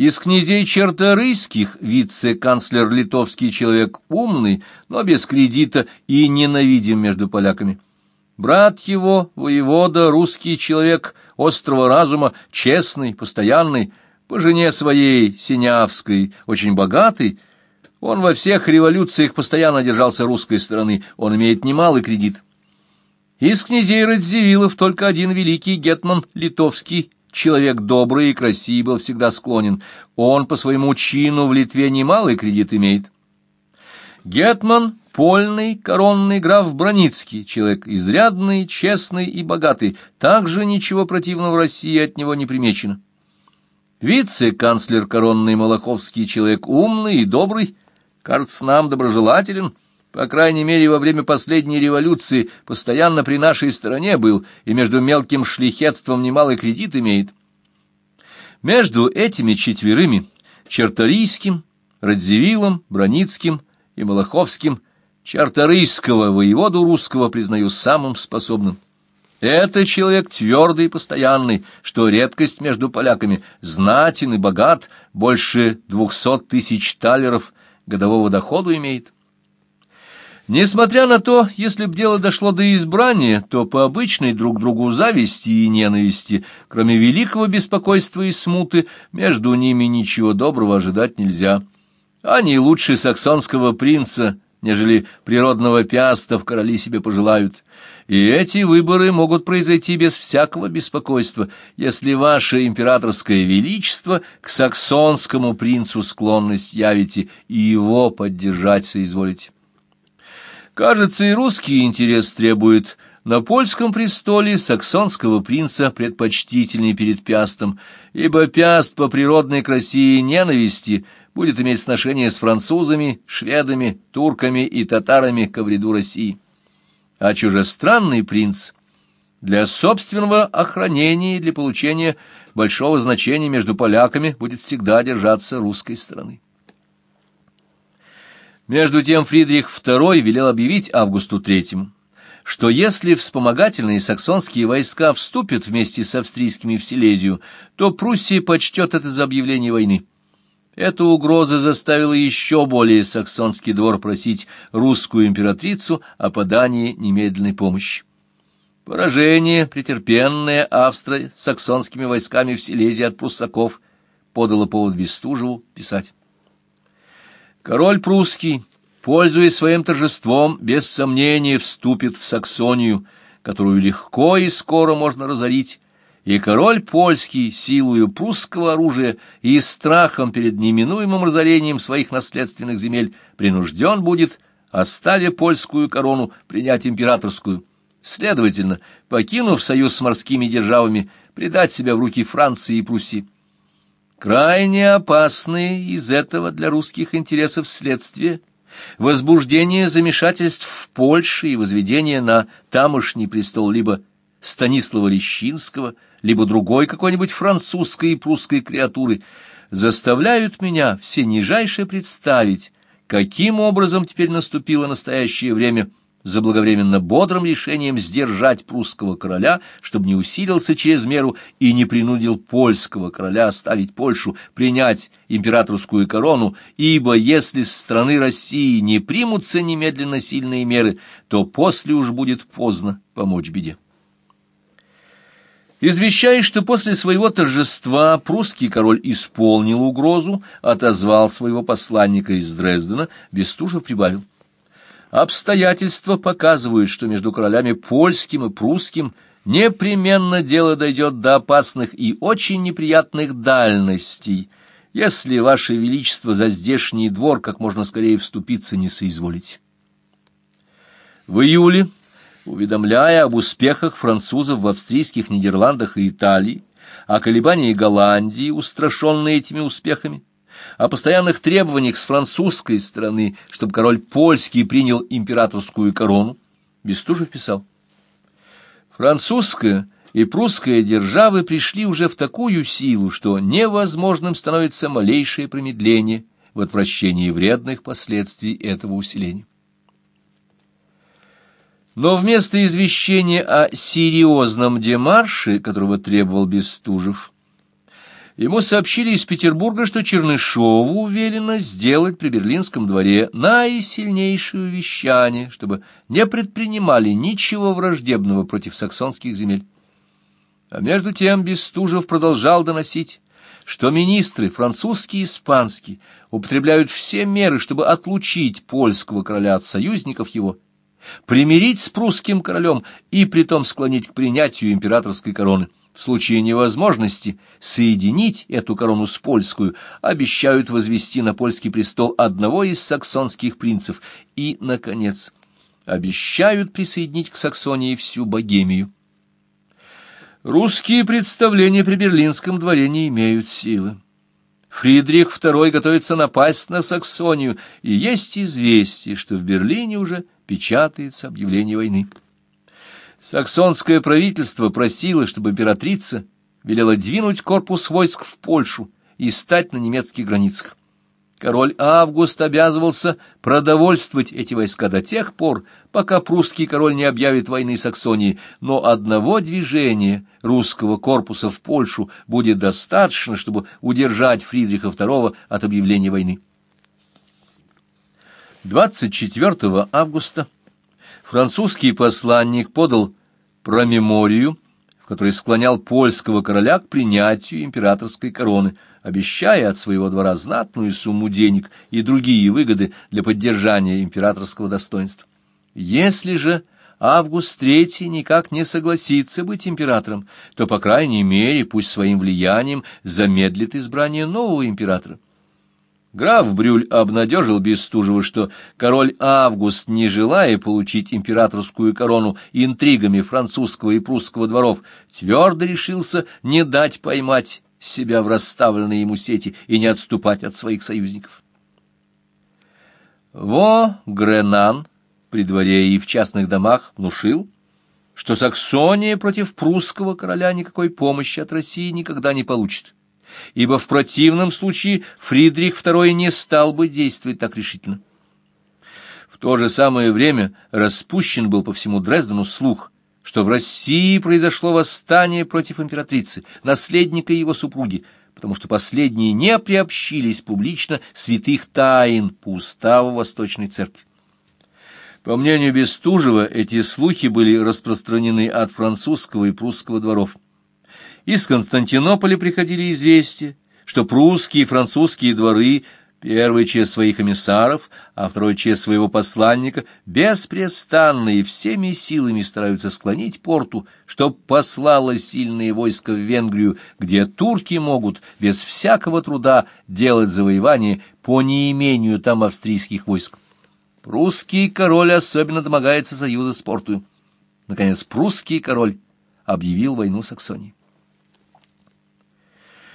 Из князей черторийских вице-канцлер литовский человек умный, но без кредита и ненавидим между поляками. Брат его, воевода, русский человек острого разума, честный, постоянный, по жене своей, Синявской, очень богатый, он во всех революциях постоянно держался русской стороны, он имеет немалый кредит. Из князей Радзивиллов только один великий гетман литовский, человек добрый и красивый, был всегда склонен. Он по своему чину в Литве немалый кредит имеет. Гетман — польный, коронный граф Броницкий, человек изрядный, честный и богатый, также ничего противного в России от него не примечено. Вице-канцлер коронный Малаховский, человек умный и добрый, кажется, нам доброжелателен, по крайней мере, во время последней революции постоянно при нашей стороне был и между мелким шлихетством немалый кредит имеет. Между этими четверыми, Черторийским, Радзивиллом, Броницким и Малаховским, Черторийского воеводу русского признаю самым способным. Это человек твердый и постоянный, что редкость между поляками, знатен и богат, больше двухсот тысяч талеров годового дохода имеет. Несмотря на то, если б дело дошло до избрания, то по обычной друг другу зависти и ненависти, кроме великого беспокойства и смуты, между ними ничего доброго ожидать нельзя. Они лучше саксонского принца, нежели природного пиаста в короли себе пожелают. И эти выборы могут произойти без всякого беспокойства, если ваше императорское величество к саксонскому принцу склонность явите и его поддержать соизволите. Кажется, и русский интерес требует на польском престоле саксонского принца предпочтительней перед Пястом, ибо Пяст по природной красе и ненависти будет иметь сношение с французами, шведами, турками и татарами ко вреду России. А чужестранный принц для собственного охранения и для получения большого значения между поляками будет всегда держаться русской стороны. Между тем Фридрих II велел объявить Августу III, что если вспомогательные саксонские войска вступят вместе с австрийскими в Силезию, то Пруссия почтет это за объявление войны. Эта угроза заставила еще более саксонский двор просить русскую императрицу о подании немедленной помощи. Поражение, претерпенное австро-саксонскими войсками в Силезии от пруссаков, подало повод Бестужеву писать. Король прусский, пользуясь своим торжеством, без сомнения вступит в Саксонию, которую легко и скоро можно разорить, и король польский, силою прусского оружия и страхом перед неминуемым разорением своих наследственных земель, принужден будет, оставя польскую корону, принять императорскую. Следовательно, покинув союз с морскими державами, предать себя в руки Франции и Пруссии. Крайне опасные из этого для русских интересов следствия возбуждение замешательств в Польше и возведение на тамошний престол либо Станислава Лещинского, либо другой какой-нибудь французской и прусской креатуры, заставляют меня все нижайше представить, каким образом теперь наступило настоящее время – заблаговременно бодрым решением сдержать прусского короля, чтобы не усилился через меру и не принудил польского короля оставить Польшу, принять императорскую корону, ибо если с страны России не примутся немедленно сильные меры, то после уж будет поздно помочь беде. Извещая, что после своего торжества прусский король исполнил угрозу, отозвал своего посланника из Дрездена, Бестужев прибавил. Обстоятельства показывают, что между королями польским и прусским непременно дело дойдет до опасных и очень неприятных дальностей, если ваше величество за здешний двор как можно скорее вступиться не соизволите. В июле, уведомляя об успехах французов в австрийских Нидерландах и Италии, о колебании Голландии, устрашенной этими успехами, о постоянных требованиях с французской стороны, чтобы король польский принял императорскую корону, Бестужев писал. Французская и прусская державы пришли уже в такую силу, что невозможным становится малейшее промедление в отвращении вредных последствий этого усиления. Но вместо извещения о серьезном демарше, которого требовал Бестужев, Ему сообщили из Петербурга, что Чернышову велено сделать при Берлинском дворе наисильнейшее вещание, чтобы не предпринимали ничего враждебного против саксонских земель. А между тем Бестужев продолжал доносить, что министры, французские и испанские, употребляют все меры, чтобы отлучить польского короля от союзников его, примирить с прусским королем и притом склонить к принятию императорской короны в случае невозможности соединить эту корону с польскую, обещают возвести на польский престол одного из саксонских принцев и, наконец, обещают присоединить к Саксонии всю Богемию. Русские представления при Берлинском дворе не имеют силы. Фридрих II готовится напасть на Саксонию, и есть известие, что в Берлине уже печатается объявление войны. Саксонское правительство просило, чтобы императрица велела двинуть корпус войск в Польшу и стать на немецких границах. Король Август обязывался продовольствовать эти войска до тех пор, пока прусский король не объявит войны Саксонии, но одного движения русского корпуса в Польшу будет достаточно, чтобы удержать Фридриха II от объявления войны. 24 августа французский посланник подал промеморию, в которой склонял польского короля к принятию императорской короны, обещая от своего двора знатную сумму денег и другие выгоды для поддержания императорского достоинства. Если же Август III никак не согласится быть императором, то, по крайней мере, пусть своим влиянием замедлит избрание нового императора. Граф Брюль обнадежил Бестужева, что король Август, не желая получить императорскую корону интригами французского и прусского дворов, твердо решился не дать поймать себя в расставленные ему сети и не отступать от своих союзников. Во Гренан при дворе и в частных домах внушил, что Саксония против прусского короля никакой помощи от России никогда не получит ибо в противном случае Фридрих II не стал бы действовать так решительно. В то же самое время распущен был по всему Дрездену слух, что в России произошло восстание против императрицы, наследника его супруги, потому что последние не приобщились публично святых тайн по уставу Восточной Церкви. По мнению Бестужева, эти слухи были распространены от французского и прусского дворов. Из Константинополя приходили известия, что прусские и французские дворы, первый честь своих эмиссаров, а второй честь своего посланника, беспрестанно и всеми силами стараются склонить порту, чтоб послало сильные войска в Венгрию, где турки могут без всякого труда делать завоевание по неимению там австрийских войск. Прусский король особенно домогается союза с Портую. Наконец, прусский король объявил войну Саксонии.